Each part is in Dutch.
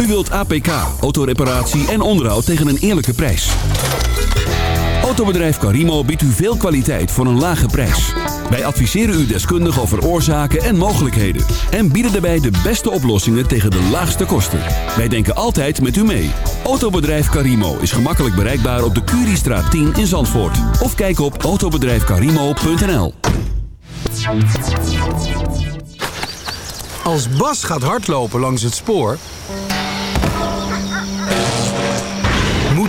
U wilt APK, autoreparatie en onderhoud tegen een eerlijke prijs. Autobedrijf Carimo biedt u veel kwaliteit voor een lage prijs. Wij adviseren u deskundig over oorzaken en mogelijkheden. En bieden daarbij de beste oplossingen tegen de laagste kosten. Wij denken altijd met u mee. Autobedrijf Carimo is gemakkelijk bereikbaar op de Curiestraat 10 in Zandvoort. Of kijk op autobedrijfcarimo.nl Als Bas gaat hardlopen langs het spoor...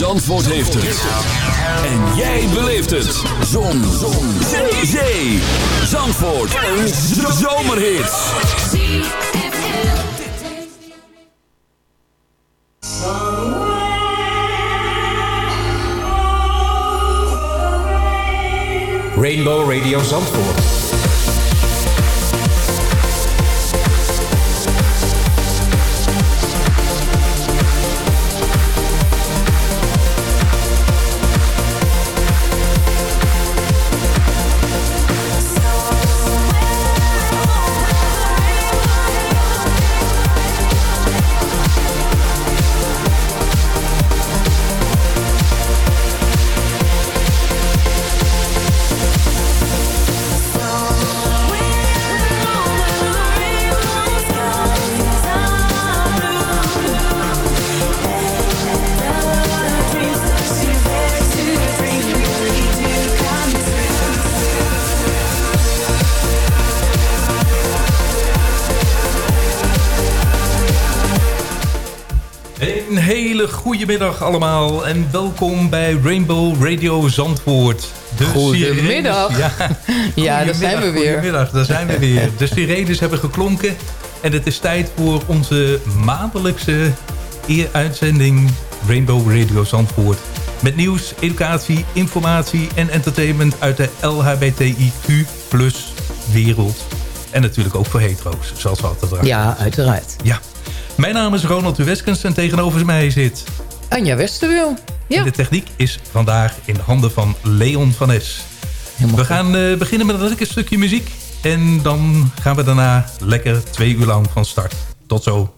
Zandvoort heeft het. En jij beleeft het. Zon. Zon. Zee. Zandvoort. Een zomerhit. Rainbow Radio Zandvoort. Een hele goede middag allemaal en welkom bij Rainbow Radio Zandvoort. De Goedemiddag. sirenes- Ja, Ja, daar zijn we weer. Goedemiddag, daar zijn we weer. De sirenes hebben geklonken. En het is tijd voor onze maandelijkse uitzending Rainbow Radio Zandvoort. Met nieuws, educatie, informatie en entertainment uit de LHBTIQ wereld. En natuurlijk ook voor hetero's, zoals we altijd. Ja, uiteraard. Ja. Mijn naam is Ronald de Weskens en tegenover mij zit... Anja Westerwil. Ja, de techniek is vandaag in de handen van Leon van Es. helemaal We gaan eh, beginnen met een lekker stukje muziek. En dan gaan we daarna lekker twee uur lang van start. Tot zo.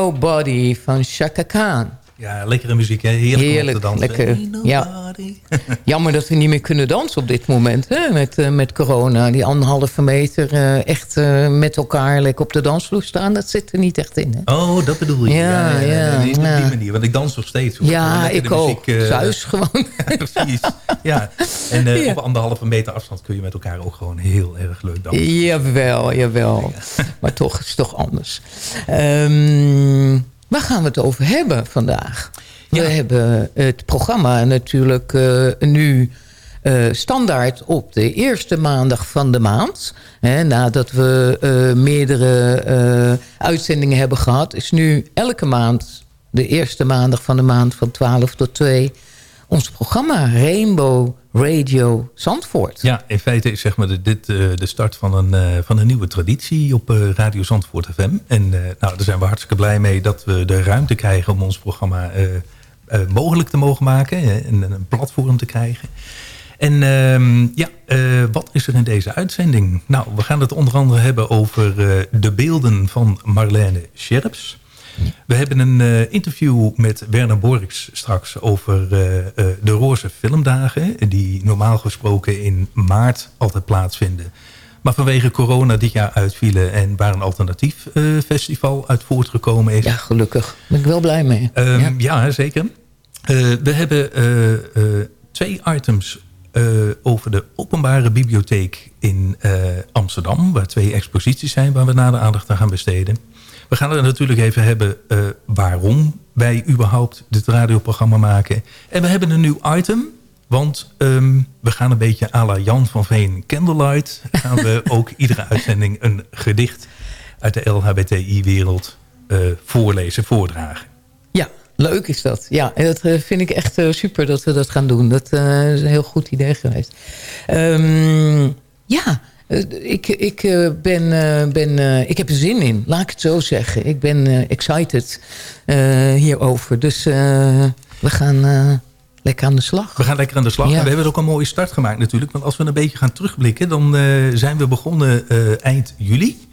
Nobody van Chaka Khan. Ja, lekkere muziek, hè? Heerlijk, Heerlijk, te dansen. lekker. Ja. Jammer dat we niet meer kunnen dansen op dit moment. Hè? Met, eh, met corona. Die anderhalve meter eh, echt eh, met elkaar lekker op de dansvloer staan. Dat zit er niet echt in. Hè? Oh, dat bedoel je. Ja, ja, nee, op ja. die manier. Want ik dans nog steeds. hoor. Ja, ik ook. muziek, Thuis gewoon. Precies. Ja. En Ja. op anderhalve meter afstand kun je met elkaar ook gewoon heel erg leuk dansen. Jawel, jawel. Maar toch is het toch anders. Ehm, waar gaan we het over hebben vandaag? We hebben het programma natuurlijk eh, nu eh, standaard op de eerste maandag van de maand. Hè, nadat we eh, meerdere eh, uitzendingen hebben gehad... is nu elke maand de eerste maandag van de maand van 12 tot 2... ons programma Rainbow Radio Zandvoort. Ja, in feite is zeg maar de, dit eh, de start van een, eh, van een nieuwe traditie op eh, Radio Zandvoort FM. En nou, daar zijn we hartstikke blij mee dat we de ruimte krijgen om ons programma mogelijk te mogen maken. En een platform te krijgen. En ehm, ja, wat is er in deze uitzending? Nou, we gaan het onder andere hebben over de beelden van Marlene Scherps. We hebben een eh, interview met Werner Borks straks over eh, eh, de Roze Filmdagen. Die normaal gesproken in maart altijd plaatsvinden. Maar vanwege corona dit jaar uitvielen en waar een alternatief festival uit voortgekomen is. Ja, gelukkig. Daar ben ik wel blij mee. Ehm, Ja. ja. zeker. We hebben twee items over de openbare bibliotheek in Amsterdam. Waar twee exposities zijn waar we nader aandacht aan gaan besteden. We gaan het natuurlijk even hebben eh, waarom wij überhaupt dit radioprogramma maken. En we hebben een nieuw item. Want ehm, we gaan een beetje à la Jan van Veen Candlelight. Gaan we ook iedere uitzending een gedicht uit de LHBTI-wereld eh, voorlezen, voordragen. Ja, leuk is dat. Ja, en dat eh, vind ik echt super dat we dat gaan doen. Dat is een heel goed idee geweest. Ehm, ja, ik, ik, eh, ben, eh, ben, eh, ik heb er zin in, laat ik het zo zeggen. Ik ben eh, excited eh, hierover. Dus eh, we gaan eh, lekker aan de slag. We gaan lekker aan de slag. Ja. En we hebben ook een mooie start gemaakt natuurlijk. Want als we een beetje gaan terugblikken... dan eh, zijn we begonnen eh, eind juli.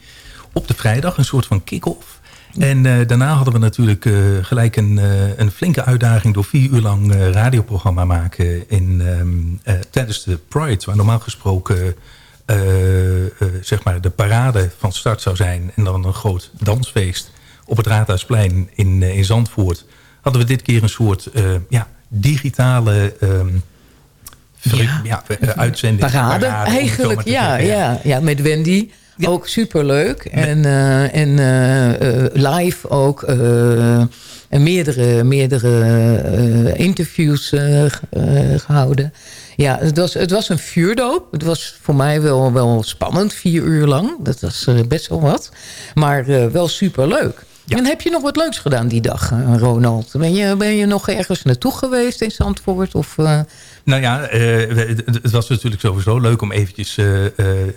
Op de vrijdag, een soort van kick-off. En eh, daarna hadden we natuurlijk eh, gelijk een, eh, een flinke uitdaging... door vier uur lang eh, radioprogramma maken in, ehm, eh, tijdens de Pride. Waar normaal gesproken eh, eh, zeg maar de parade van start zou zijn. En dan een groot dansfeest op het Raadhuisplein in, eh, in Zandvoort. Hadden we dit keer een soort eh, ja, digitale ehm, ja. eh, uitzending. Parade, maar eigenlijk, ja, zeggen, ja. ja. Met Wendy. Ook superleuk. En, eh, en eh, eh, live ook. eh, en meerdere, meerdere eh, interviews eh, eh, gehouden. Ja, het was, het was een vuurdoop. Het was voor mij wel, wel spannend, vier uur lang. Dat was best wel wat. Maar wel superleuk. En heb je nog wat leuks gedaan die dag, Ronald? Ben je, ben je nog ergens naartoe geweest in Zandvoort? Of, Nou ja, eh, het- was natuurlijk sowieso leuk om eventjes eh, eh,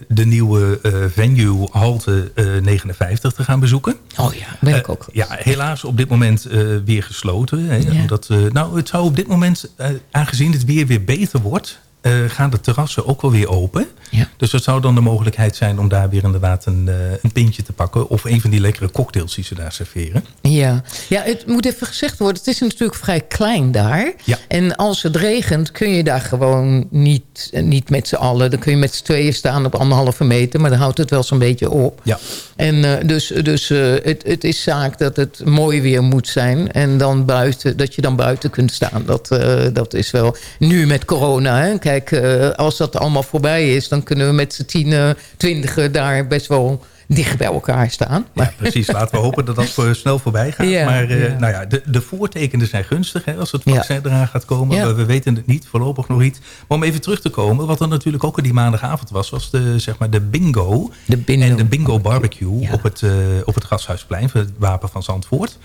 de nieuwe venue Halte eh, 59 te gaan bezoeken. Oh ja, ben ik ook Ja, helaas op dit moment weer gesloten. Hè, Ja. omdat, nou, het zou op dit moment, aangezien het weer weer beter wordt... eh, gaan de terrassen ook wel weer open. Ja. Dus dat zou dan de mogelijkheid zijn om daar weer inderdaad een, eh, een pintje te pakken. Of een van die lekkere cocktails die ze daar serveren. Ja. ja, het moet even gezegd worden. Het is natuurlijk vrij klein daar. Ja. En als het regent kun je daar gewoon niet, eh, niet met z'n allen. Dan kun je met z'n tweeën staan op anderhalve meter. Maar dan houdt het wel zo'n beetje op. Ja. En dus, dus het, het is zaak dat het mooi weer moet zijn. En dan buiten, dat je dan buiten kunt staan. Dat, dat is wel nu met corona. Hè. Kijk, eh, als dat allemaal voorbij is... dan kunnen we met z'n tienen, twintigen daar best wel dicht bij elkaar staan. Ja, precies. Laten we hopen dat dat voor- snel voorbij gaat. Ja, maar eh, ja. Nou ja, de, de voortekenen zijn gunstig hè, als het vaccin eraan gaat komen. We weten het niet, voorlopig nog niet. Maar om even terug te komen, wat er natuurlijk ook die maandagavond was... was de, zeg maar, de bingo, De bingo. en de bingo barbecue op, het, eh, op het Gasthuisplein... voor het Wapen van Zandvoort.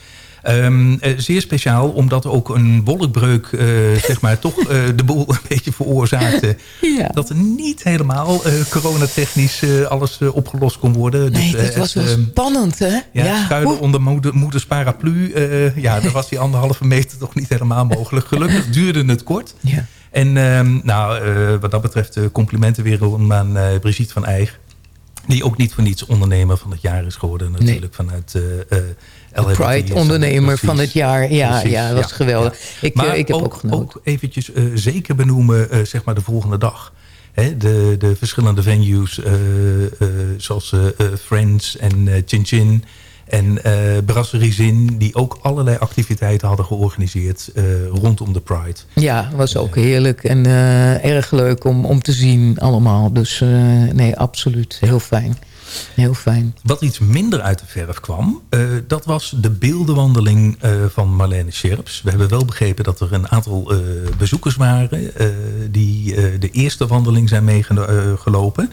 Ehm, eh, zeer speciaal, omdat ook een wolkbreuk eh, zeg maar, toch eh, de boel een beetje veroorzaakte. Ja. Dat er niet helemaal coronatechnisch alles opgelost kon worden. Nee, Dus, eh, dat was wel ehm, spannend, hè? ja, schuilen onder moeder, moeders paraplu. ja, daar was die anderhalve meter toch niet helemaal mogelijk. Gelukkig duurde het kort. Ja. En ehm, nou, wat dat betreft complimenten weer om aan Brigitte van Eijg. Die ook niet voor niets ondernemer van het jaar is geworden natuurlijk vanuit uh, uh, Pride ondernemer van het jaar. Ja, Precies, ja dat was geweldig. Ik, maar eh, ik heb ook, ook, genoten. ook eventjes zeker benoemen, zeg maar de volgende dag. Hè, de, de verschillende venues, zoals Friends en Chin Chin en eh Brasserie Zin... die ook allerlei activiteiten hadden georganiseerd eh, rondom de Pride. Ja, was ook heerlijk en eh, erg leuk om, om te zien allemaal. Dus nee, absoluut. Heel fijn. Heel fijn. Wat iets minder uit de verf kwam, dat was de beeldenwandeling van Marlene Scherps. We hebben wel begrepen dat er een aantal bezoekers waren... die de eerste wandeling zijn meegelopen.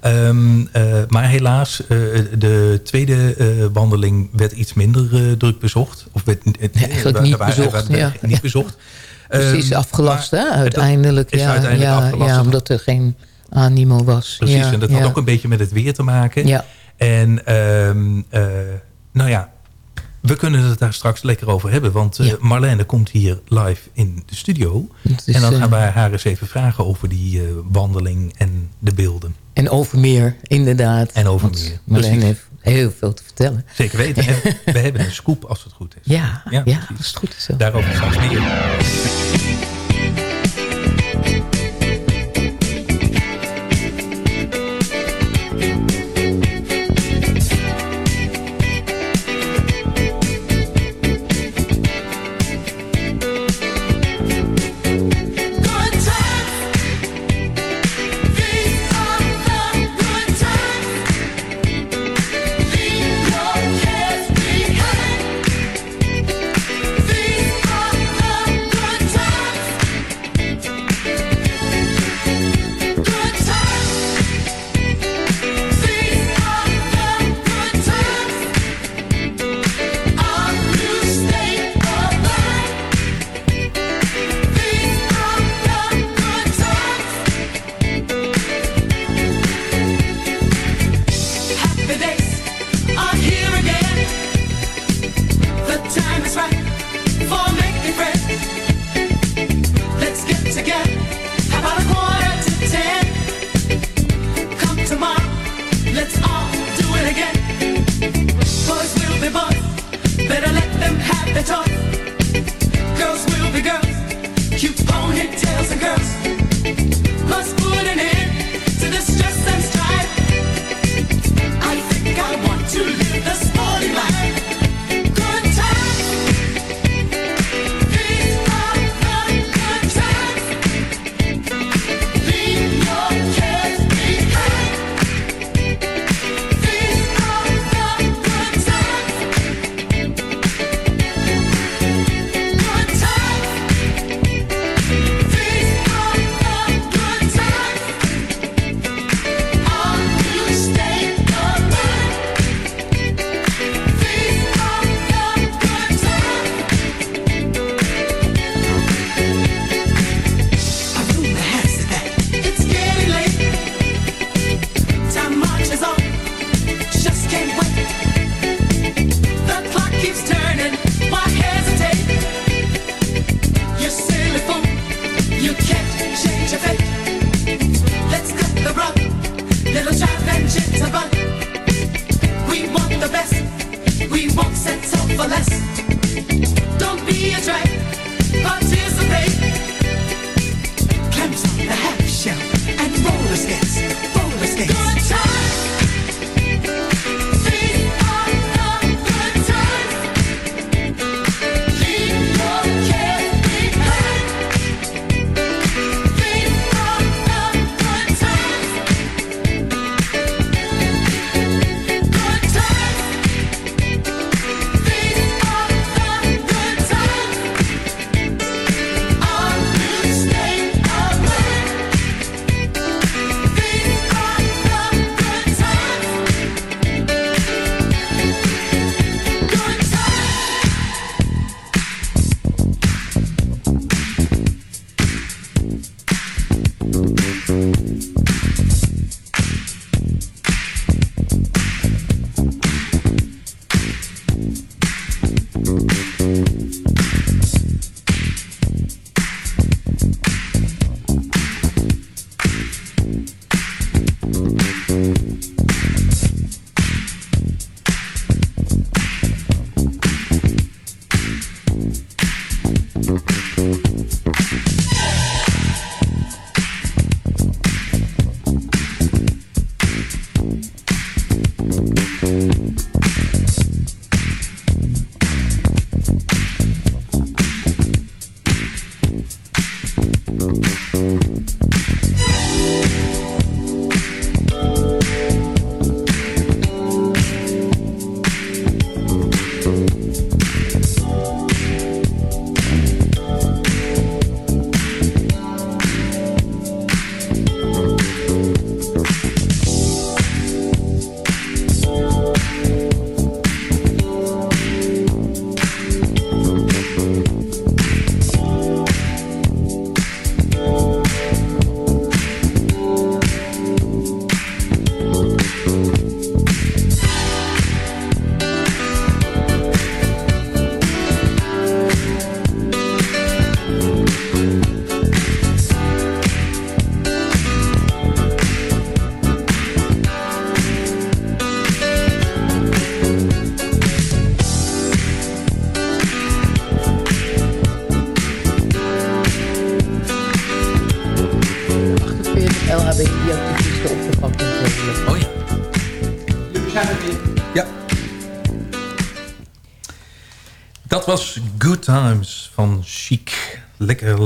Ehm, eh, maar helaas, eh, de tweede eh, wandeling werd iets minder druk bezocht. Of werd, eigenlijk niet bezocht, ja. Niet bezocht. Precies, Ehm, afgelast hè, uiteindelijk. ja, uiteindelijk ja, afgelast. ja, omdat er geen animo was. Precies, ja, en dat had ook een beetje met het weer te maken. Ja. En ehm, eh, nou ja, we kunnen het daar straks lekker over hebben. Want eh, Marlene komt hier live in de studio. Is, en dan eh, gaan wij haar eens even vragen over die eh, wandeling en de beelden. En over meer, inderdaad. En over Want meer, Marlene precies. heeft heel veel te vertellen. Zeker weten. En we hebben een scoop als het goed is. Ja, ja, precies. als het goed is. Zo. Daarover straks meer.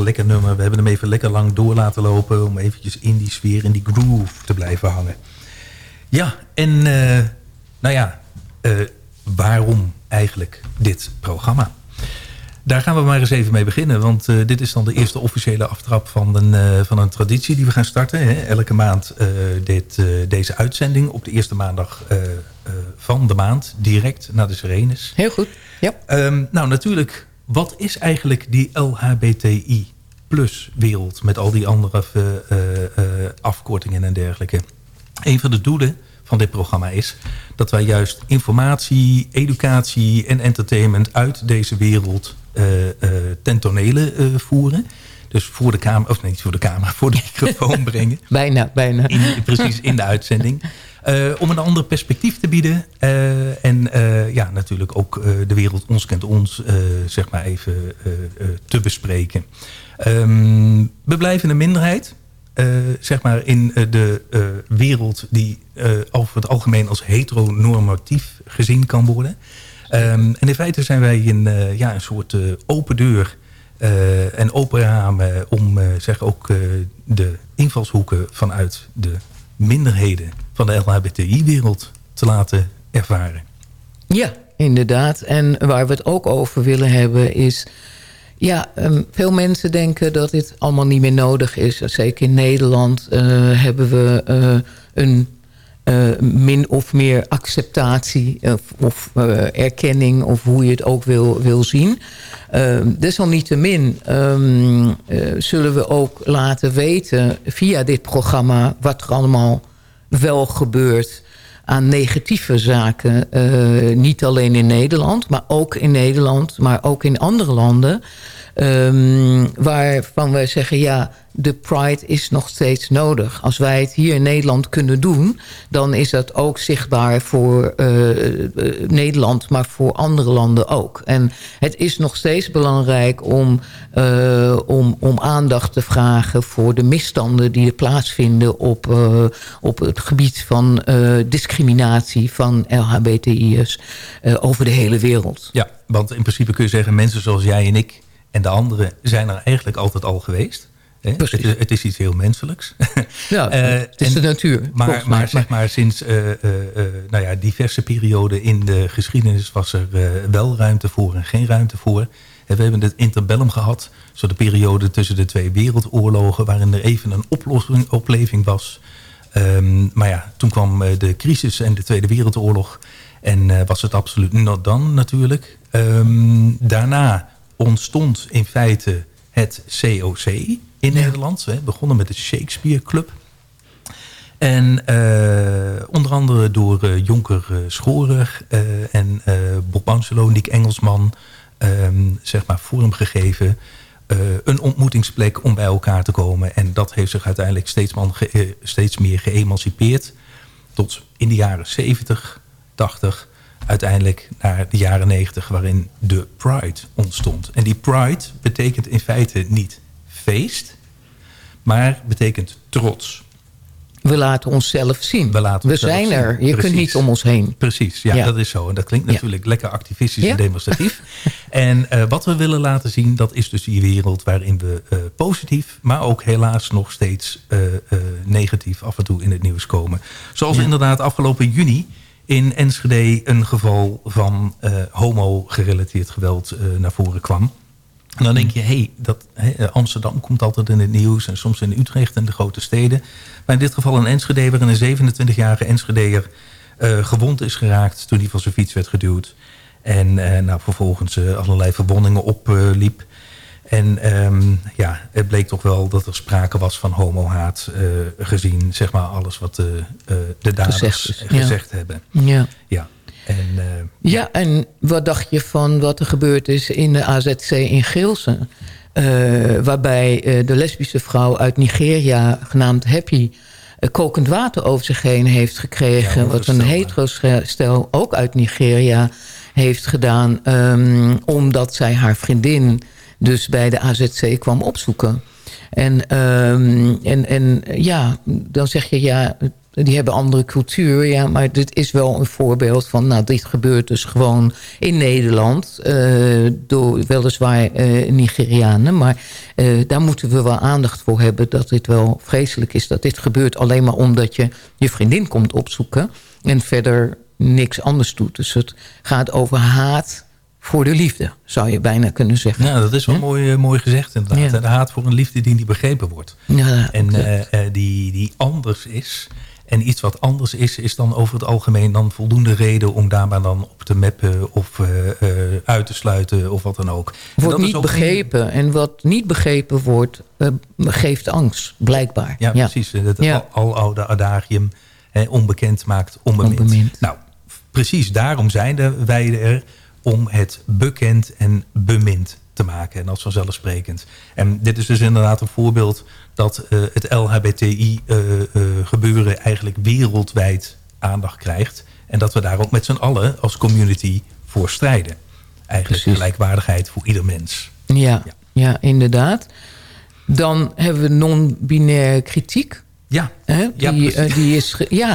Lekker, nummer. We hebben hem even lekker lang door laten lopen... om eventjes in die sfeer, in die groove te blijven hangen. Ja, en uh, nou ja, uh, waarom eigenlijk dit programma? Daar gaan we maar eens even mee beginnen. Want uh, dit is dan de eerste officiële aftrap van een, van een traditie die we gaan starten. Hè. Elke maand dit, deze uitzending op de eerste maandag van de maand. Direct naar de Sirenes. Heel goed, ja. Um, nou natuurlijk, wat is eigenlijk die LHBTI plus wereld... met al die andere afkortingen en dergelijke? Een van de doelen van dit programma is... dat wij juist informatie, educatie en entertainment uit deze wereld uh, uh, ten tonele uh, voeren. Dus voor de camera, of nee, niet voor de camera, voor de microfoon brengen. bijna, bijna. In, precies, in de uitzending. om een ander perspectief te bieden. en ja, natuurlijk ook de wereld ons kent ons, zeg maar even te bespreken. Um, we blijven een minderheid. Zeg maar in de wereld die over het algemeen als heteronormatief gezien kan worden. Um, en in feite zijn wij een, ja, een soort open deur en open ramen om zeg ook de invalshoeken vanuit de minderheden van de LHBTI-wereld te laten ervaren. Ja, inderdaad. En waar we het ook over willen hebben is ja, um, veel mensen denken dat dit allemaal niet meer nodig is. Zeker in Nederland uh, hebben we uh, een uh, min of meer acceptatie of, erkenning... of hoe je het ook wil, wil zien. desalniettemin um, zullen we ook laten weten via dit programma... wat er allemaal wel gebeurt aan negatieve zaken. Uh, niet alleen in Nederland, maar ook in Nederland, maar ook in andere landen. Um, waarvan wij zeggen, ja, de Pride is nog steeds nodig. Als wij het hier in Nederland kunnen doen... dan is dat ook zichtbaar voor uh, uh, Nederland... maar voor andere landen ook. En het is nog steeds belangrijk om, uh, om, om aandacht te vragen... voor de misstanden die er plaatsvinden... op, op het gebied van discriminatie van LHBTI'ers... over de hele wereld. Ja, want in principe kun je zeggen... mensen zoals jij en ik en de anderen zijn er eigenlijk altijd al geweest. Het is, het, is, iets heel menselijks. Ja, het is en, de natuur. Maar, maar, zeg maar sinds uh, uh, nou ja, diverse perioden in de geschiedenis... was er wel ruimte voor en geen ruimte voor. En we hebben het interbellum gehad. Zo de periode tussen de twee wereldoorlogen... waarin er even een oplossing, opleving was. Um, maar ja, toen kwam de crisis en de Tweede Wereldoorlog... en was het absoluut not dan natuurlijk. Um, daarna ontstond in feite het COC in ja. Nederland. We begonnen met de Shakespeare Club. En uh, onder andere door uh, Jonker uh, Schorer en Bob Angelo, Nick Engelsman... Um, zeg maar vorm gegeven. een ontmoetingsplek om bij elkaar te komen. En dat heeft zich uiteindelijk steeds, man steeds meer geëmancipeerd. Tot in de jaren 70, 80 uiteindelijk naar de jaren 90 waarin de Pride ontstond. En die Pride betekent in feite niet feest, maar betekent trots. We laten onszelf zien. We, laten we zijn zien. er. Je Precies. kunt niet om ons heen. Precies, ja, ja, dat is zo. En dat klinkt natuurlijk ja. lekker activistisch ja. en demonstratief. en uh, wat we willen laten zien, dat is dus die wereld waarin we uh, positief... maar ook helaas nog steeds uh, negatief af en toe in het nieuws komen. Zoals inderdaad afgelopen juni in Enschede een geval van uh, homo-gerelateerd geweld uh, naar voren kwam. En dan denk je, hé, hey, Amsterdam komt altijd in het nieuws... en soms in Utrecht en de grote steden. Maar in dit geval in Enschede... waarin een 27-jarige Enschedeer uh, gewond is geraakt... toen hij van zijn fiets werd geduwd. En nou, vervolgens allerlei verwondingen opliep... En um, ja, het bleek toch wel dat er sprake was van homohaat... Uh, gezien zeg maar alles wat de, uh, de daders gezegd, gezegd ja. hebben. Ja. Ja. En, uh, ja, en wat dacht je van wat er gebeurd is in de AZC in Geelsen? waarbij de lesbische vrouw uit Nigeria, genaamd Happy... kokend water over zich heen heeft gekregen. Ja, wat een hetero-stel ook uit Nigeria heeft gedaan... Um, omdat zij haar vriendin dus bij de AZC kwam opzoeken. En, um, en, en ja, dan zeg je ja, die hebben andere cultuur. Ja, maar dit is wel een voorbeeld van... nou, dit gebeurt dus gewoon in Nederland... eh, door weliswaar eh, Nigerianen. Maar eh, daar moeten we wel aandacht voor hebben... dat dit wel vreselijk is. Dat dit gebeurt alleen maar omdat je je vriendin komt opzoeken... en verder niks anders doet. Dus het gaat over haat voor de liefde, zou je bijna kunnen zeggen. Nou, dat is wel mooi, eh, mooi gezegd inderdaad. Ja. De haat voor een liefde die niet begrepen wordt. Ja, en eh, eh, die, die anders is. En iets wat anders is, is dan over het algemeen dan voldoende reden om daar maar dan op te mappen of uit te sluiten of wat dan ook. Wordt niet begrepen. En wat niet begrepen wordt, geeft angst, blijkbaar. Ja, precies. Het Ja. al, aloude adagium. Hè, onbekend maakt onbemind. Onbemind. Nou, precies daarom zijn wij er om het bekend en bemind te maken. En dat is vanzelfsprekend. En dit is dus inderdaad een voorbeeld dat eh, het LHBTI-gebeuren eh, eigenlijk wereldwijd aandacht krijgt. En dat we daar ook met z'n allen als community voor strijden. Eigenlijk Precies. gelijkwaardigheid voor ieder mens. Ja, ja. inderdaad. Dan hebben we non-binaire kritiek. Ja, Hè? Die, eh, die is... Ja,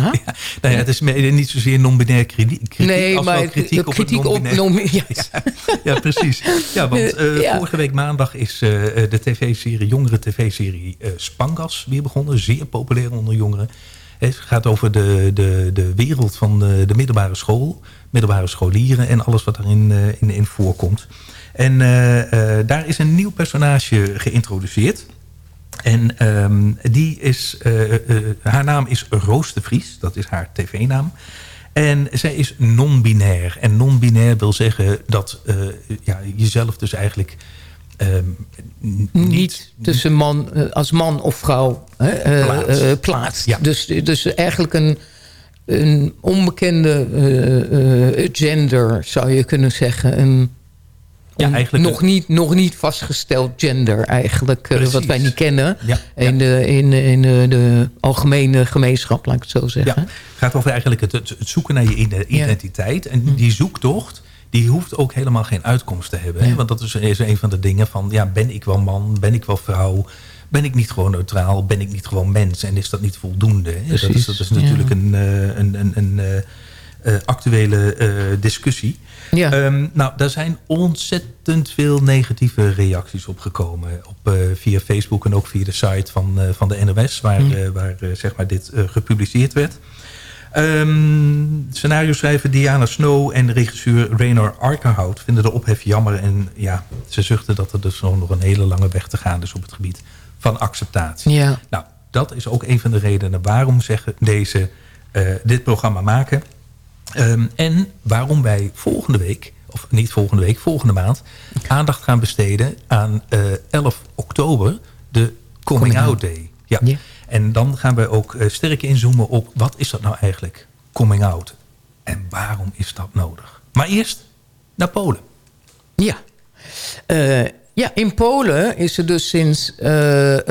Nou ja, het is niet zozeer non-binair kritiek, kritiek nee, als maar wel kritiek, op, kritiek op non-binair. non ja. Ja, precies. Ja, want eh, Ja. vorige week maandag is eh, de tv-serie, jongere tv-serie eh, Spangas weer begonnen. Zeer populair onder jongeren. Het gaat over de, de, de wereld van de, de middelbare school. Middelbare scholieren en alles wat daarin eh, in, in voorkomt. En eh, eh, daar is een nieuw personage geïntroduceerd. En ehm, die is, eh, eh, haar naam is Roos de Vries. Dat is haar tv-naam. En zij is non-binair. En non-binair wil zeggen dat eh, ja, jezelf dus eigenlijk ehm, n- niet tussen man, als man of vrouw hè, Plaatst. plaatst. Ja. Dus, dus eigenlijk een, een onbekende gender, zou je kunnen zeggen. Een, Ja, eigenlijk nog, niet, nog niet vastgesteld gender eigenlijk, eh, wat wij niet kennen. Ja, In, de, in, in de, de algemene gemeenschap, laat ik het zo Ja, zeggen. het gaat over eigenlijk het, het, zoeken naar je ide- identiteit. En die zoektocht, die hoeft ook helemaal geen uitkomst te hebben. Hè? Ja. Want dat is, een van de dingen van, ja, ben ik wel man? Ben ik wel vrouw? Ben ik niet gewoon neutraal? Ben ik niet gewoon mens? En is dat niet voldoende? Dat, is, dat is natuurlijk ja. een, eh, een, een, een eh, eh, actuele eh, discussie. Ja. Ehm, nou, daar zijn ontzettend veel negatieve reacties op gekomen. Op, eh, via Facebook en ook via de site van, eh, van de NOS... waar, Hm. eh, waar eh, zeg maar dit eh, gepubliceerd werd. Ehm scenario schrijver Diana Snow en regisseur Raynor Arkenhout... vinden de ophef jammer. En ja, ze zuchten dat er dus nog een hele lange weg te gaan is... op het gebied van acceptatie. Ja. Nou, dat is ook een van de redenen waarom zeggen deze eh, dit programma maken. Ehm, en waarom wij volgende week, of niet volgende week, volgende maand... aandacht gaan besteden aan eh 11 oktober, de Coming, Coming Out. Day. Ja. En dan gaan we ook eh, sterk inzoomen op wat is dat nou eigenlijk, Coming Out? En waarom is dat nodig? Maar eerst naar Polen. Ja. Eh, ja, in Polen is er dus sinds eh,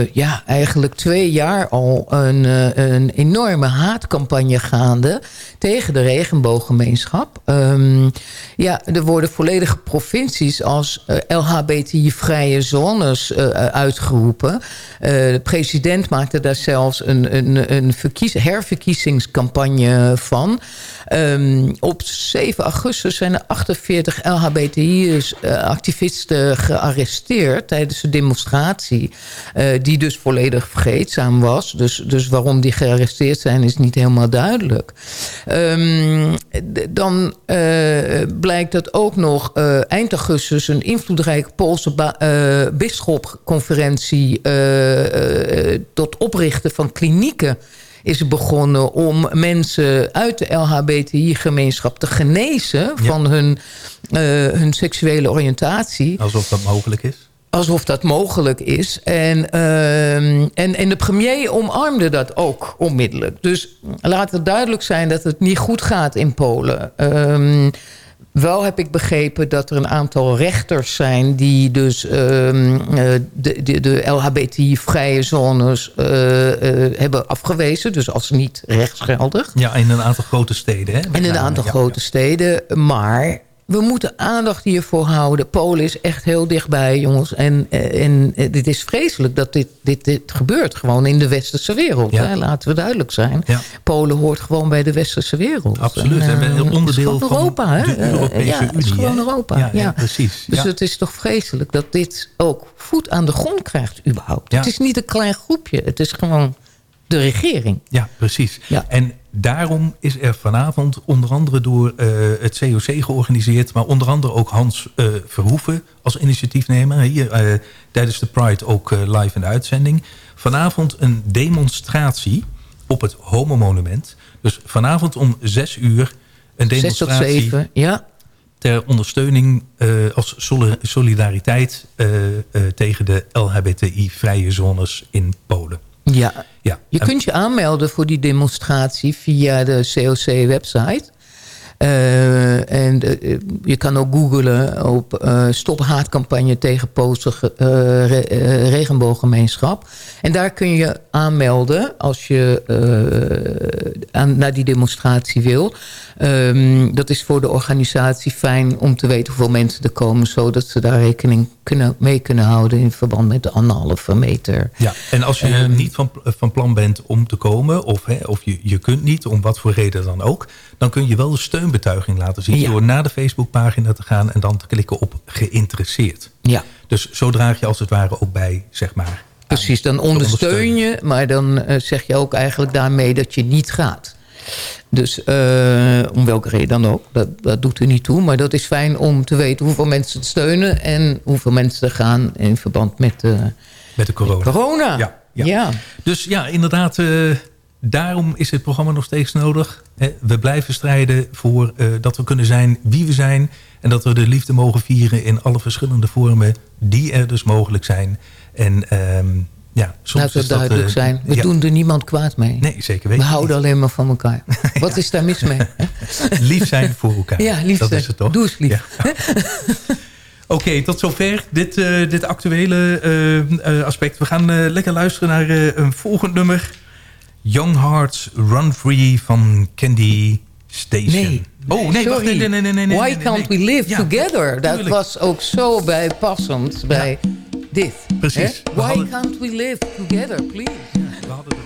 eh, ja, eigenlijk twee jaar al een, eh, een enorme haatcampagne gaande tegen de regenbooggemeenschap. Ehm, ja, er worden volledige provincies als eh, LHBTI-vrije zones uitgeroepen. De president maakte daar zelfs een, een, een herverkiezingscampagne van. Ehm, op 7 augustus zijn er 48 LHBTI-activisten gearresteerd tijdens de demonstratie. eh, die dus volledig vergeetzaam was. Dus, dus waarom die gearresteerd zijn is niet helemaal duidelijk. Ehm, dan eh, blijkt dat ook nog eh, eind augustus... een invloedrijke Poolse eh, bisschopconferentie... eh, eh, tot oprichten van klinieken is begonnen om mensen uit de LHBTI-gemeenschap te genezen... van hun, eh, hun seksuele oriëntatie. Alsof dat mogelijk is. Alsof dat mogelijk is. En, ehm, en, en de premier omarmde dat ook onmiddellijk. Dus laat het duidelijk zijn dat het niet goed gaat in Polen. Ehm, wel heb ik begrepen dat er een aantal rechters zijn... die dus ehm, eh, de, de, de LHBTI-vrije zones eh, eh, hebben afgewezen. Dus als niet rechtsgeldig. Ja, in een aantal grote steden. Hè? In een aantal ja, grote steden. Maar we moeten aandacht hiervoor houden. Polen is echt heel dichtbij, jongens. En, eh, en eh, dit is vreselijk dat dit, dit, dit gebeurt. Gewoon in de westerse wereld. Ja. Hè? Laten we duidelijk zijn. Ja. Polen hoort gewoon bij de westerse wereld. Absoluut. En, En eh, een is onderdeel van Europa, hè? de Eh, Europese ja, het is gewoon? Europa. Ja, precies. Dus het is toch vreselijk dat dit ook voet aan de grond krijgt überhaupt. Ja. Het is niet een klein groepje. Het is gewoon de regering. Ja, precies. Ja. En daarom is er vanavond onder andere door eh, het COC georganiseerd... maar onder andere ook Hans eh, Verhoeven als initiatiefnemer. Hier eh, tijdens de Pride ook live in de uitzending. Vanavond een demonstratie op het Homo Monument. Dus vanavond om zes uur een tot demonstratie... zeven, ja. ter ondersteuning als soli- solidariteit tegen de LHBTI-vrije zones in Polen. Ja. Ja. Je En- kunt je aanmelden voor die demonstratie via de COC-website. Eh, en eh, je kan ook googlen op eh, Stop Haatcampagne tegen Poolse eh, re- eh, regenbooggemeenschap. En daar kun je aanmelden als je eh, aan, naar die demonstratie wil. Ehm, dat is voor de organisatie fijn om te weten hoeveel mensen er komen... zodat ze daar rekening kunnen, mee kunnen houden in verband met de anderhalve meter. Ja, en als je Ehm. niet van, van plan bent om te komen... of, hè, of je, je kunt niet, om wat voor reden dan ook... dan kun je wel de steunbetuiging laten zien... Ja. door naar de Facebookpagina te gaan... en dan te klikken op geïnteresseerd. Ja. Dus zo draag je als het ware ook bij, zeg maar... Precies, dan ondersteun je, maar dan eh, zeg je ook eigenlijk daarmee dat je niet gaat. Dus eh, om welke reden dan ook, dat, dat doet er niet toe. Maar dat is fijn om te weten hoeveel mensen het steunen... en hoeveel mensen er gaan in verband met eh, Met de corona. corona. Ja, ja. ja. Dus ja, inderdaad, daarom is het programma nog steeds nodig. We blijven strijden voor eh, dat we kunnen zijn wie we zijn... en dat we de liefde mogen vieren in alle verschillende vormen... die er dus mogelijk zijn. En ehm, ja, soms Laten we is dat, duidelijk eh, zijn. We ja. doen er niemand kwaad mee. Nee, zeker we weten houden alleen maar van elkaar. Wat is daar mis mee? Lief zijn voor elkaar. Ja, lief dat zijn. is het toch? Doe eens lief. Ja. Oké, tot zover dit, eh, dit actuele aspect. We gaan lekker luisteren naar een volgend nummer. Young Hearts Run Free van Candy Station. Nee. Oh, nee, wacht. Nee, nee, nee, nee, nee, Why can't we live Ja, together? Dat tuurlijk. was ook zo bijpassend bij dit. Precies. Why hadden- can't we live together, please? We hadden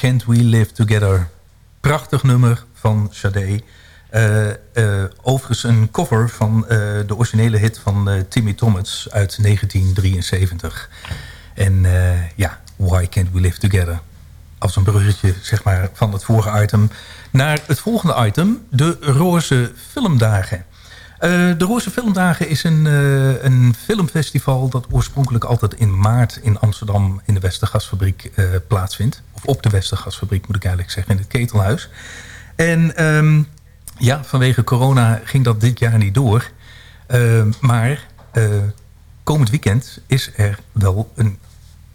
Can't We Live Together. Prachtig nummer van Sade. Eh, eh, overigens een cover van eh, de originele hit van Timmy Thomas uit 1973. En ja, Why Can't We Live Together. Als een bruggetje zeg maar, van het vorige item naar het volgende item. De Roze Filmdagen. Eh, de Roze Filmdagen is een, eh, een filmfestival... dat oorspronkelijk altijd in maart in Amsterdam... in de Westergasfabriek eh, plaatsvindt. Of op de Westergasfabriek moet ik eigenlijk zeggen, in het Ketelhuis. En ehm, ja, vanwege corona ging dat dit jaar niet door. Eh, maar komend weekend is er wel een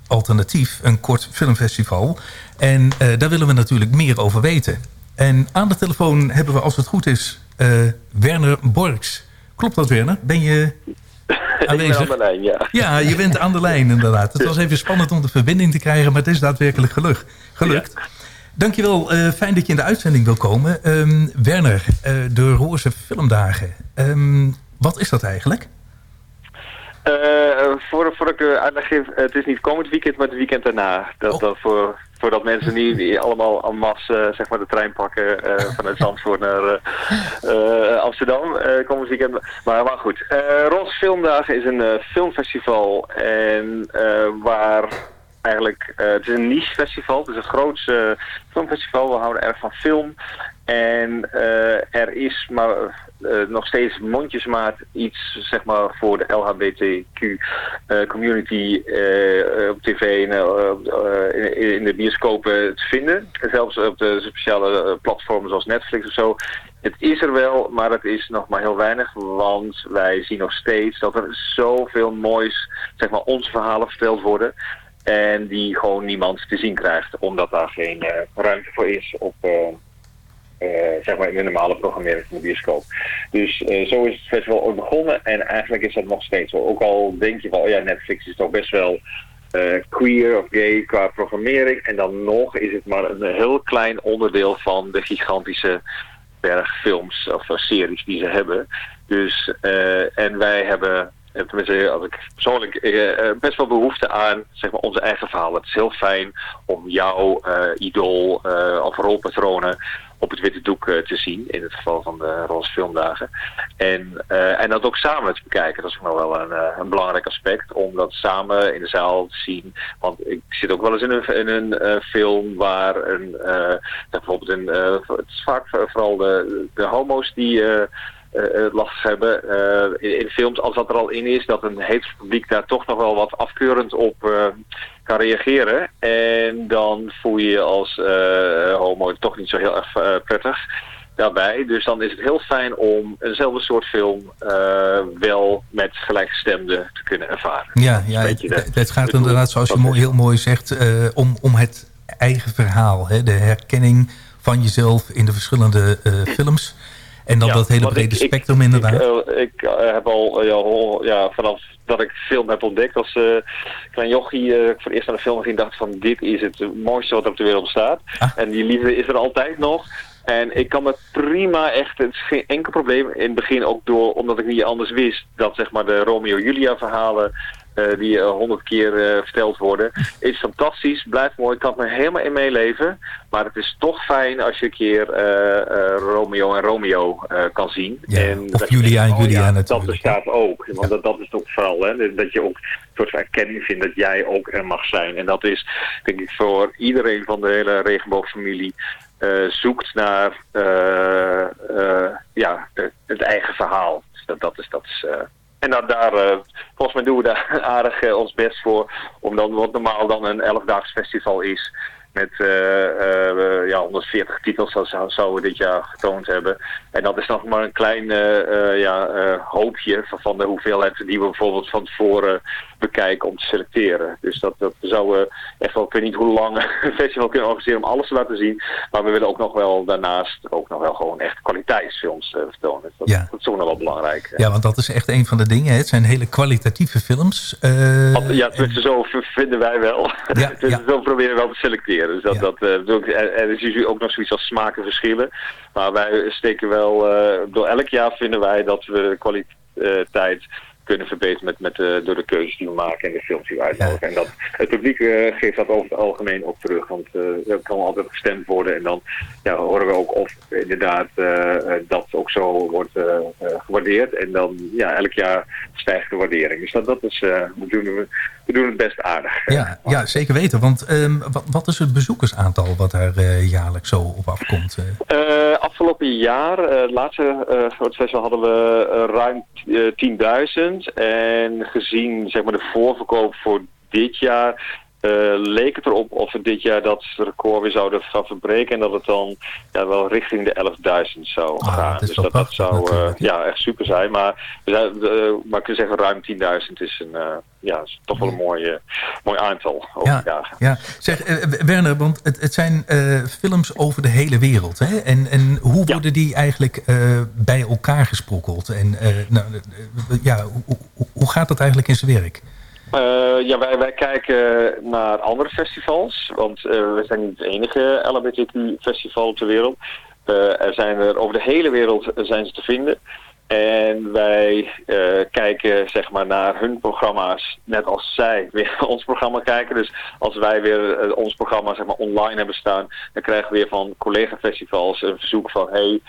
alternatief, een kort filmfestival. En daar willen we natuurlijk meer over weten. En aan de telefoon hebben we, als het goed is, eh, Werner Borks. Klopt dat, Werner? Ben je aanwezig? aan de lijn, ja. Ja, je bent aan de lijn inderdaad. Het was even spannend om de verbinding te krijgen, maar het is daadwerkelijk geluk, gelukt. Dankjewel, eh fijn dat je in de uitzending wil komen. Ehm, Werner, eh, de Roze Filmdagen. Ehm, wat is dat eigenlijk? Voor, voor ik uitleg geef, het is niet komend weekend, maar het weekend daarna. Dat, dat voor, voordat mensen niet allemaal en masse eh, zeg maar de trein pakken eh, vanuit Zandvoort naar eh, Amsterdam komend weekend. Maar, maar goed, Roze Filmdagen is een filmfestival en waar eigenlijk, het is een niche festival, het is een grootste filmfestival, we houden erg van film. En eh, er is maar eh, nog steeds mondjesmaat iets zeg maar, voor de LHBTQ eh, eh, op tv en in, in de bioscopen te vinden. En zelfs op de speciale platformen zoals Netflix of zo. Het is er wel, maar het is nog maar heel weinig, want wij zien nog steeds dat er zoveel moois, zeg maar, onze verhalen verteld worden. En die gewoon niemand te zien krijgt, omdat daar geen ruimte voor is op, eh, zeg maar in de normale programmering van de bioscoop. Dus eh, zo is het festival ooit begonnen en eigenlijk is dat nog steeds zo. Ook al denk je van, oh ja, Netflix is toch best wel eh, queer of gay qua programmering. En dan nog is het maar een heel klein onderdeel van de gigantische berg films of eh, series die ze hebben. Dus, en wij hebben, tenminste als ik persoonlijk, best wel behoefte aan zeg maar, onze eigen verhaal. Het is heel fijn om jouw eh, idool of rolpatronen op het witte doek eh, te zien. In het geval van de Roze Filmdagen. En, eh, en dat ook samen te bekijken. Dat is nog wel een, eh, een belangrijk aspect. Om dat samen in de zaal te zien. Want ik zit ook wel eens in een, in een film waar een, bijvoorbeeld een, het is vaak vooral de, de homo's die... eh, eh, lastig hebben eh, in, in films, als dat er al in is, dat een heet publiek daar toch nog wel wat afkeurend op eh, kan reageren. En dan voel je je als homo toch niet zo heel erg prettig daarbij. Dus dan is het heel fijn om eenzelfde soort film wel met gelijkgestemden te kunnen ervaren. Ja, ja het, gaat inderdaad, zoals je mooi, heel mooi zegt, om, om het eigen verhaal. Hè? De herkenning van jezelf in de verschillende films. En dan Ja, dat hele brede ik- ik- spectrum inderdaad. Ik, eh, ik eh, heb al eh, ja, vanaf dat ik film heb ontdekt als klein jochie voor het eerst naar de film ging dacht van dit is het mooiste wat er op de wereld staat. Ah. En die liefde is er altijd nog. En ik kan me prima echt, het is geen enkel probleem. In het begin ook door, omdat ik niet anders wist, dat zeg maar de Romeo-Julia verhalen eh, die eh, honderd keer eh, verteld worden, is fantastisch, blijft mooi, kan er helemaal in meeleven. Maar het is toch fijn als je een keer Romeo en Romeo kan zien. Ja, en of Julia en oh Julia ja, natuurlijk, Dat bestaat ook. Want dat, dat is toch vooral, hè, dat je ook een soort van erkenning vindt dat jij ook er mag zijn. En dat is, denk ik, voor iedereen van de hele regenboogfamilie zoekt naar ja, het eigen verhaal. Dus dat, dat is... Dat is en dan daar, eh, volgens mij doen we daar aardig eh, ons best voor. Om dan, wat normaal dan een elfdaags festival is. Met eh, ja, 140 titels dat zou- zouden we dit jaar getoond hebben. En dat is nog maar een klein ja, hoopje van, van de hoeveelheid die we bijvoorbeeld van tevoren bekijken om te selecteren. Dus dat, dat zouden we echt wel, ik weet niet hoe lang een festival kunnen organiseren om alles te laten zien. Maar we willen ook nog wel daarnaast ook nog wel gewoon echt kwaliteitsfilms eh, vertonen. Dat, Ja. dat is ook nog wel belangrijk. Ja, want dat is echt een van de dingen. hè. Het zijn hele kwalitatieve films. eh, ja, tenminste, zo vinden wij wel. Ja, dus ja. Zo proberen we wel te selecteren. Dus dat, dat, eh, ik, er, er is natuurlijk ook nog zoiets als smaken verschillen. Maar wij steken wel, eh, door elk jaar vinden wij dat we de kwaliteit kunnen verbeteren met, met, de door de keuzes die we maken en de films die we uitnodigen. En dat, het publiek eh, geeft dat over het algemeen ook terug, want uh, er kan altijd gestemd worden en dan ja, horen we ook of inderdaad dat ook zo wordt gewaardeerd. En dan ja, elk jaar stijgt de waardering. Dus dat, dat is, we, doen, we, we doen het best aardig. Ja, ja zeker weten. Want um, wat, wat, is het bezoekersaantal wat daar jaarlijks zo op afkomt? afgelopen jaar, het laatste groot festival hadden we ruim 10.000. En gezien zeg maar, de voorverkoop voor dit jaar uh, leek het erop of we dit jaar dat record weer zouden gaan verbreken. En dat het dan ja, wel richting de 11.000 zou ah, gaan. dus dat, dat zou uh, ja, echt super zijn. Maar, we zijn, uh, maar ik kan zeggen ruim 10.000 is, een, ja, is toch wel een mooi, mooi aantal over ja. Ja. Zeg, Werner, want het, het zijn films over de hele wereld. Hè? En, en hoe worden ja. die eigenlijk bij elkaar gesprokkeld? En nou, ja, hoe, hoe, hoe gaat dat eigenlijk in zijn werk? Uh, ja, wij, wij kijken naar andere festivals, want uh, we zijn niet het enige LHBTQ-festival ter wereld. Uh, er zijn er over de hele wereld zijn ze te vinden. En wij kijken zeg maar naar hun programma's, net als zij weer ons programma kijken. Dus als wij weer ons programma zeg maar online hebben staan, dan krijgen we weer van collega-festivals een verzoek van hey,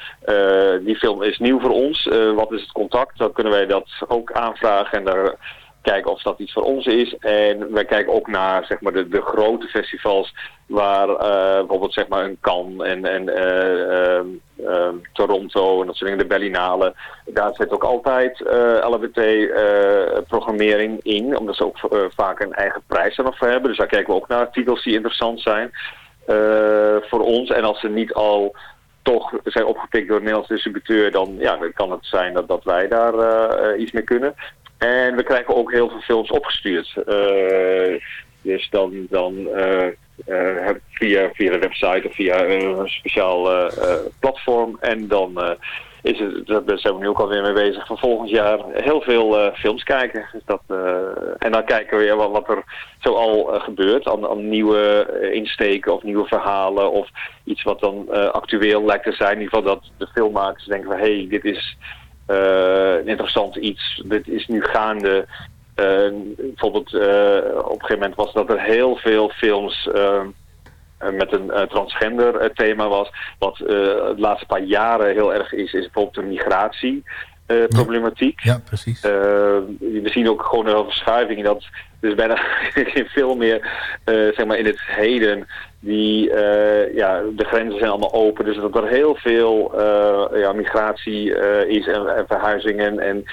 die film is nieuw voor ons, wat is het contact? Dan kunnen wij dat ook aanvragen en daar kijken of dat iets voor ons is. En wij kijken ook naar zeg maar, de, de grote festivals waar uh, bijvoorbeeld zeg maar, een Cannes en, en uh, uh, Toronto en dat soort dingen, de Berlinale. Daar zit ook altijd LHBT-programmering in, omdat ze ook vaak een eigen prijs er nog voor hebben. Dus daar kijken we ook naar titels die interessant zijn voor ons. En als ze niet al toch zijn opgepikt door een Nederlandse distributeur, dan, ja, kan het zijn dat, dat wij daar iets mee kunnen. En we krijgen ook heel veel films opgestuurd. Uh, dus dan, dan uh, uh, via, via de website of via een speciaal platform. En dan is het, daar zijn we nu ook alweer mee bezig, van volgend jaar heel veel films kijken. Dus dat, en dan kijken we weer wat, wat er zo al gebeurt aan, aan, nieuwe insteken of nieuwe verhalen. Of iets wat dan actueel lijkt te zijn. In ieder geval dat de filmmakers denken van hé, hey, dit is uh, interessant iets. Dit is nu gaande. Uh, bijvoorbeeld uh, op een gegeven moment was dat er heel veel films met een transgender thema was. Wat de laatste paar jaren heel erg is, is bijvoorbeeld de migratie. problematiek. Ja, precies. we zien ook gewoon een verschuiving dat dus bijna veel meer zeg maar in het heden die, uh, ja, de grenzen zijn allemaal open. Dus dat er heel veel uh, ja, migratie is en, en, verhuizingen en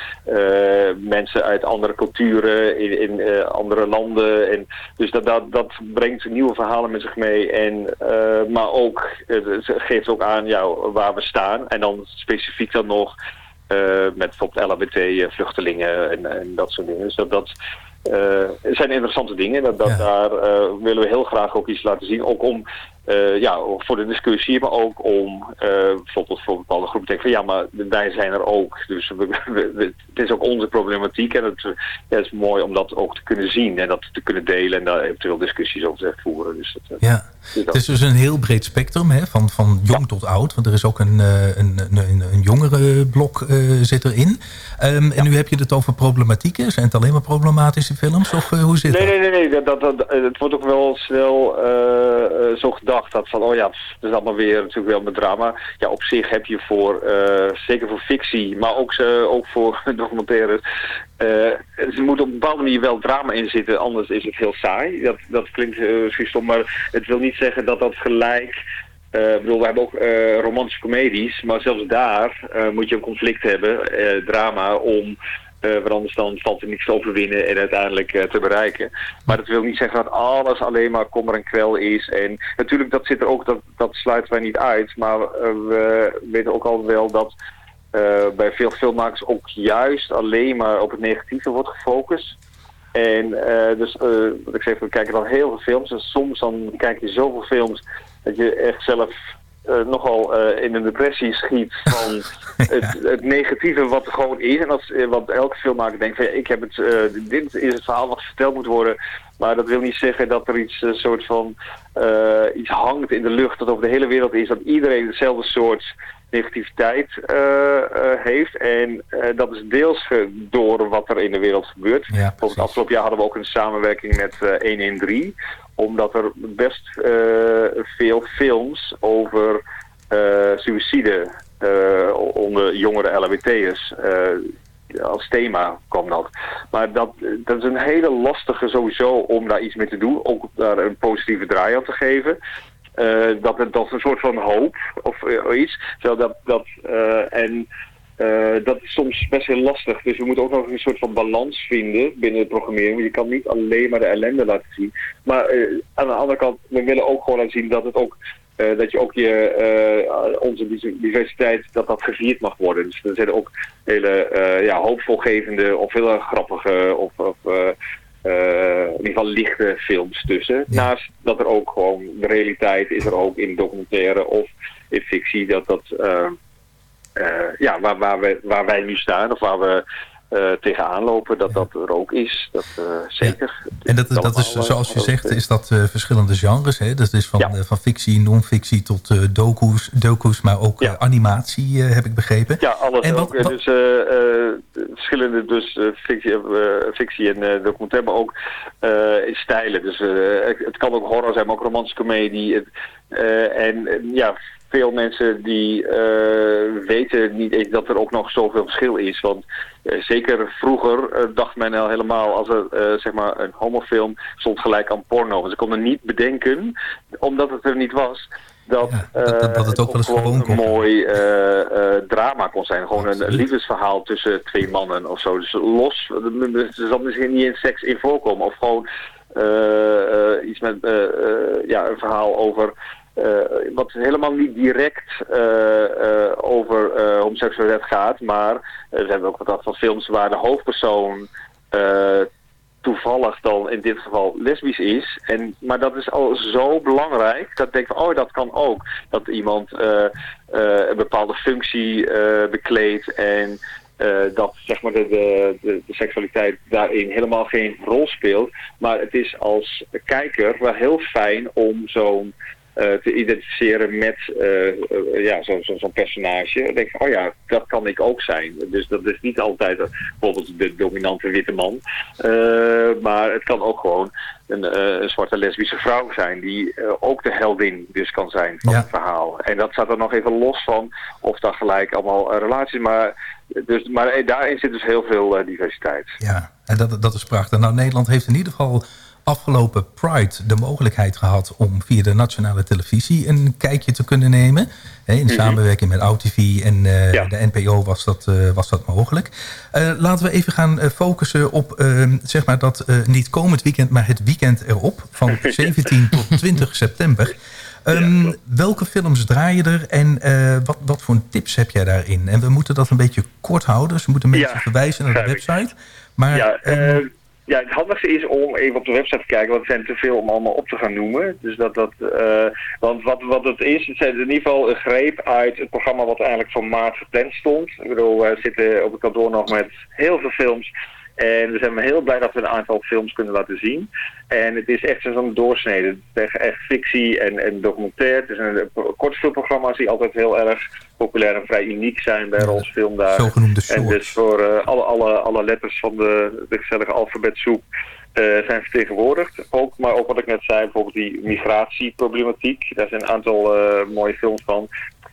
mensen uit andere culturen in, in andere landen. En, dus dat, dat, dat brengt nieuwe verhalen met zich mee. En, maar ook, het geeft ook aan ja, waar we staan. En dan specifiek dan nog met bijvoorbeeld LHBT-vluchtelingen en, en dat soort dingen. Dus dat... het zijn interessante dingen. Dat, dat ja. Daar uh, willen we heel graag ook iets laten zien. Ook om, uh, ja, voor de discussie, maar ook om bijvoorbeeld voor bepaalde groepen te denken van ja, maar wij zijn er ook. Dus we, we, we, het is ook onze problematiek en het, ja, het, is mooi om dat ook te kunnen zien en dat te kunnen delen en daar eventueel discussies over te voeren. Dus dat, ja, dus het is dus een heel breed spectrum, hè? Van, van jong ja. tot oud, want er is ook een, een, een, een jongere blok zit erin. Um, en nu heb je het over problematieken. Zijn het alleen maar problematische films? Of hoe zit nee, dat? Nee, nee, nee. Dat, dat, dat, het wordt ook wel snel zo Dat van, oh ja, het is allemaal weer natuurlijk wel met drama. Ja, op zich heb je voor, uh, zeker voor fictie, maar ook, ook voor documentaires... er moet op een bepaalde manier wel drama in zitten, anders is het heel saai. Dat, dat klinkt misschien stom, maar het wil niet zeggen dat dat gelijk... Uh, bedoel, we hebben ook uh, romantische comedies, maar zelfs daar uh, moet je een conflict hebben, drama, om, want anders dan valt er niets te overwinnen en uiteindelijk te bereiken. Maar dat wil niet zeggen dat alles alleen maar kommer en kwel is. En natuurlijk, dat zit er ook, dat, dat sluiten wij niet uit, maar we weten ook al wel dat bij veel filmmakers ook juist alleen maar op het negatieve wordt gefocust. En dus, wat ik zeg, we kijken dan heel veel films en soms dan kijk je zoveel films dat je echt zelf uh, nogal uh, in een depressie schiet van het, het, negatieve wat er gewoon is. En als, wat elke filmmaker denkt van ja, ik heb het, uh, dit is het verhaal wat verteld moet worden. Maar dat wil niet zeggen dat er iets soort van eh, iets hangt in de lucht dat over de hele wereld is. Dat iedereen hetzelfde soort negativiteit eh, eh, heeft. En eh, dat is deels door wat er in de wereld gebeurt. Ja, Bijvoorbeeld afgelopen jaar hadden we ook een samenwerking met eh 113. Omdat er best eh, veel films over eh suïcide eh, onder jongere LHBT'ers als thema kwam dat. Maar dat, dat is een hele lastige sowieso om daar iets mee te doen. Ook daar een positieve draai aan te geven. Dat dat is een soort van hoop of iets. Zo dat, dat, en eh, dat is soms best heel lastig. Dus we moeten ook nog een soort van balans vinden binnen de programmering. Want je kan niet alleen maar de ellende laten zien. Maar eh, aan de andere kant, we willen ook gewoon laten zien dat het ook eh, dat je ook je, onze diversiteit, dat dat gevierd mag worden. Dus er zitten ook hele ja, hoopvolgevende of heel grappige of, of eh, in ieder geval lichte films tussen. Naast dat er ook gewoon de realiteit is er ook in documentaire of in fictie dat dat ja, waar, waar, we, waar wij nu staan of waar we eh, tegenaan lopen, dat dat er ook is. Dat, eh, zeker. En dat, dat is, zoals je eh, zegt, is dat eh, verschillende genres. Hè? Dat is van, Ja. eh, van fictie, non-fictie tot eh docu's, docu's, maar ook Ja. eh, animatie, eh, heb ik begrepen. Ja, alles En wat- ook. Eh, wat- Dus eh, eh, verschillende dus, eh, fictie, eh, fictie en eh, documentaire, maar ook eh, stijlen. Dus eh, het, kan ook horror zijn, maar ook romantische comedie. Eh, en eh, ja, veel mensen die eh, weten niet eens dat er ook nog zoveel verschil is. Want eh, zeker vroeger eh, dacht men al helemaal als er zeg maar een homofilm stond gelijk aan porno. Ze konden niet bedenken, omdat het er niet was, dat, dat- dat- dat het ook wel eens gewoon een mooi drama kon zijn. Gewoon een liefdesverhaal tussen twee mannen of zo. Dus los, er zal misschien niet in seks in voorkomen. Of gewoon iets met ja, een verhaal over... eh, wat helemaal niet direct eh, eh, over homoseksualiteit gaat. Maar we hebben ook wat van films waar de hoofdpersoon... toevallig dan in dit geval lesbisch is. En, maar dat is al zo belangrijk dat denk van, oh dat kan ook. Dat iemand een bepaalde functie eh, bekleedt en dat zeg maar de, de, de, seksualiteit daarin helemaal geen rol speelt. Maar het is als kijker wel heel fijn om zo'n te identificeren met eh, eh, ja, zo'n zo, zo'n personage. Dan denk ik, oh ja, dat kan ik ook zijn. Dus dat is niet altijd eh, bijvoorbeeld de dominante witte man. Eh, maar het kan ook gewoon een, eh, een zwarte lesbische vrouw zijn die eh, ook de heldin dus kan zijn van Ja. het verhaal. En dat staat er nog even los van of daar gelijk allemaal eh, relaties, maar, dus, maar eh, daarin zit dus heel veel eh, diversiteit. Ja, en dat, dat is prachtig. Nou, Nederland heeft in ieder geval afgelopen Pride de mogelijkheid gehad... om via de nationale televisie een kijkje te kunnen nemen. Hè, in samenwerking met OutTV en eh, Ja. de NPO was dat, eh, was dat mogelijk. Eh, laten we even gaan focussen op eh, zeg maar dat niet komend weekend... maar het weekend erop van 17 tot 20 september... Ehm, welke films draaien er en wat, wat voor tips heb jij daarin? En we moeten dat een beetje kort houden. Dus we moeten mensen Ja, verwijzen naar de website. Maar ja, ehm, eh, ja, het handigste is om even op de website te kijken, want het zijn te veel om allemaal op te gaan noemen. Dus dat, dat, eh, want wat, wat het is, het zijn in ieder geval een greep uit het programma wat eigenlijk voor maart gepland stond. Ik bedoel, we zitten op het kantoor nog met heel veel films. En we zijn heel blij dat we een aantal films kunnen laten zien. En het is echt zo'n doorsnede. Het is echt, fictie en, en documentaire. Het is een, een kortfilmprogramma's die altijd heel erg populair en vrij uniek zijn bij ons film daar. zogenoemde En dus voor eh, alle, alle, alle letters van de, de gezellige alfabetsoep eh, zijn vertegenwoordigd. Ook, maar ook wat ik net zei, bijvoorbeeld die migratieproblematiek. Daar zijn een aantal eh, mooie films van.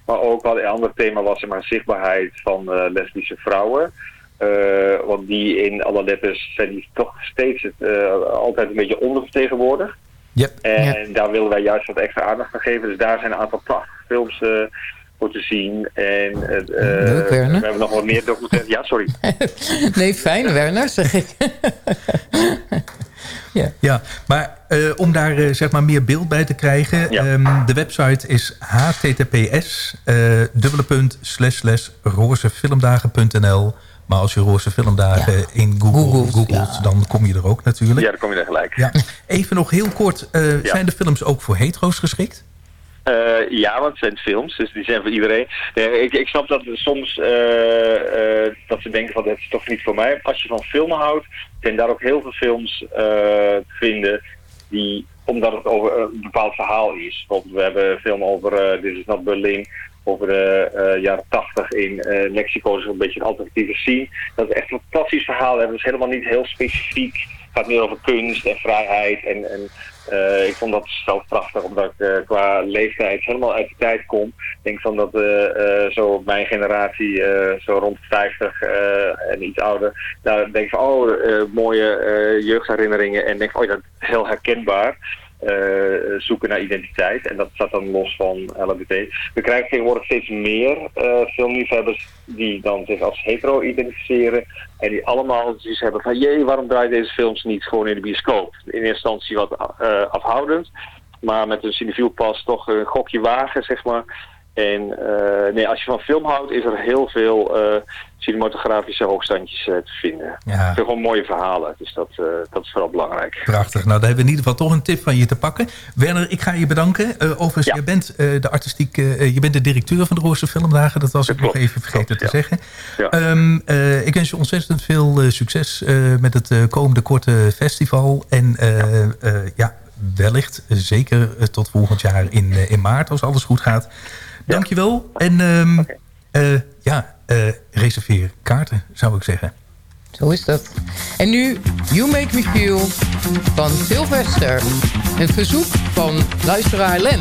Maar ook wat een ander thema was maar, zichtbaarheid van lesbische vrouwen. Eh, want die in alle letters zijn die toch steeds eh, altijd een beetje ondervertegenwoordigd. Yep. En daar willen wij juist wat extra aandacht aan geven. Dus daar zijn een aantal prachtige films eh, voor te zien. En Leuk, Werner. we hebben nog wat meer documentaire. Ja, sorry. Nee, fijn, Werner, zeg ik. Ja, maar eh, om daar zeg maar meer beeld bij te krijgen... Ja. ehm, de website is https eh, dubbele punt slash slash rozefilmdagen.nl. Maar als je roze filmdagen Ja. in Google Googelt, googelt, ja. dan kom je er ook natuurlijk. Ja, dan kom je er gelijk. Ja. Even nog heel kort, eh, zijn de films ook voor hetero's geschikt? Eh, ja, want het zijn films, dus die zijn voor iedereen. Nee, ik, ik snap dat soms eh, eh, dat ze denken van dat is toch niet voor mij. Als je van filmen houdt, zijn daar ook heel veel films eh, te vinden die, omdat het over een bepaald verhaal is. Bijvoorbeeld, we hebben een film over eh This is not Berlin, over de eh, jaren 80 in eh, Mexico, dus een beetje een alternatieve scene. Dat is echt een fantastisch verhaal. Het is helemaal niet heel specifiek. Het gaat meer over kunst en vrijheid. En, en eh, ik vond dat zelf prachtig, omdat ik qua leeftijd helemaal uit de tijd kom. Ik denk van dat zo mijn generatie, zo rond de 50 eh, en iets ouder, daar denk van, oh, mooie jeugdherinneringen. En denk van, oh, dat is heel herkenbaar. Eh, zoeken naar identiteit. En dat staat dan los van LHBT. We krijgen tegenwoordig steeds meer eh, filmliefhebbers die dan zich als hetero identificeren. En die allemaal zoiets hebben van, jee, waarom draaien deze films niet gewoon in de bioscoop? In eerste instantie wat eh, afhoudend. Maar met een cinefiel pas toch een gokje wagen, zeg maar. En eh, nee, als je van film houdt, is er heel veel eh, cinematografische hoogstandjes eh, te vinden. Ja. Het zijn gewoon mooie verhalen, dus dat, dat is vooral belangrijk. Prachtig. Nou, daar hebben we in ieder geval toch een tip van je te pakken. Werner, ik ga je bedanken. Overigens, jij bent uh, de artistiek, je bent de directeur van de Roorse Filmdagen. Dat was ik nog even vergeten te zeggen. Ja. Um, ik wens je ontzettend veel succes met het komende korte festival. En ja, wellicht zeker tot volgend jaar in, in maart, als alles goed gaat. Dankjewel. En um, okay. ja, reserveer kaarten, zou ik zeggen. Zo is dat. En nu You Make Me Feel van Sylvester. Een verzoek van luisteraar Len.